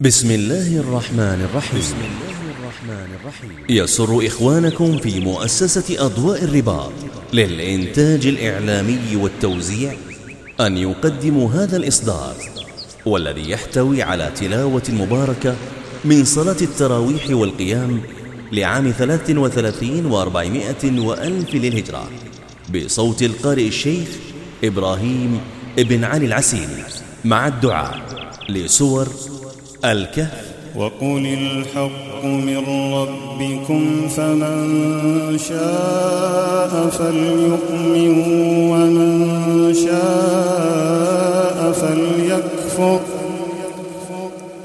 بسم الله الرحمن الرحيم. بسم الله الرحمن الرحيم. يسر إخوانكم في مؤسسة أضواء الرباط للإنتاج الإعلامي والتوزيع أن يقدموا هذا الإصدار والذي يحتوي على تلاوة مباركة من صلاة التراويح والقيام لعام ثلاث وثلاثين وأربعمائة وألف للهجرة بصوت القارئ الشيخ إبراهيم ابن علي العسيلي مع الدعاء لسور الكهف. وقل الحق من ربكم فمن شاء فليؤمن ومن شاء فليكفر.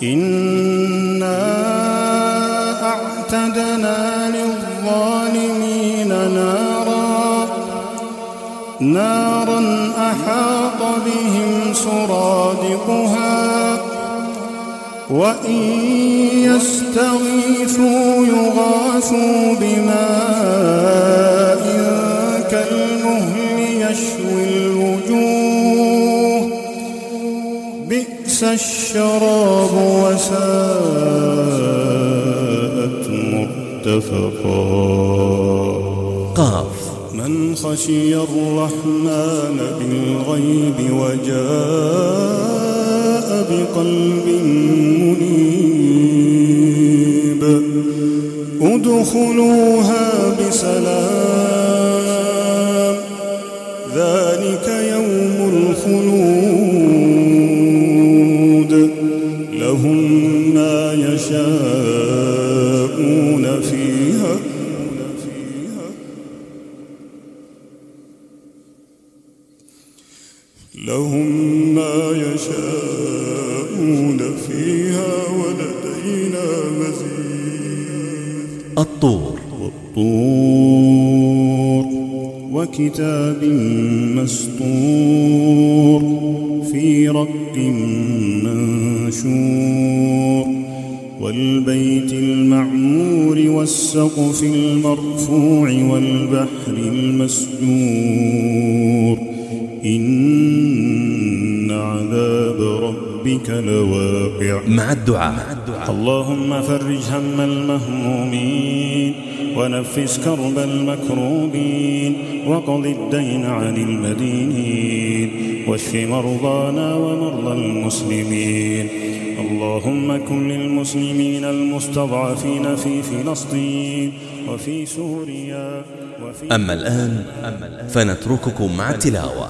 إنا أعتدنا للظالمين نارا. نارا أحاط بهم سرادقها وإن يستغيثوا يغاثوا بماء كالمهل يشوي الوجوه. بئس الشراب وساءت مرتفقا قاف. من خشي الرحمن بالغيب وجاء بقلب منيب. ادخلوها بسلام. ذلك يوم الخلود. لهم ما يشاءون فيها. لهم ما يشاءون فيها ولدينا مزيد. الطور. والطور وكتاب مسطور في رق منشور. والبيت المعمور والسقف المرفوع والبحر المسجور. إن ربك لواقع. مع الدعاء. اللهم فرج هم المهمومين ونفس كرب المكروبين وقض الدين عن المدينين واشف مرضانا ومرضى المسلمين. اللهم كن للمسلمين المستضعفين في فلسطين وفي سوريا وفي أما الآن فنترككم مع التلاوة.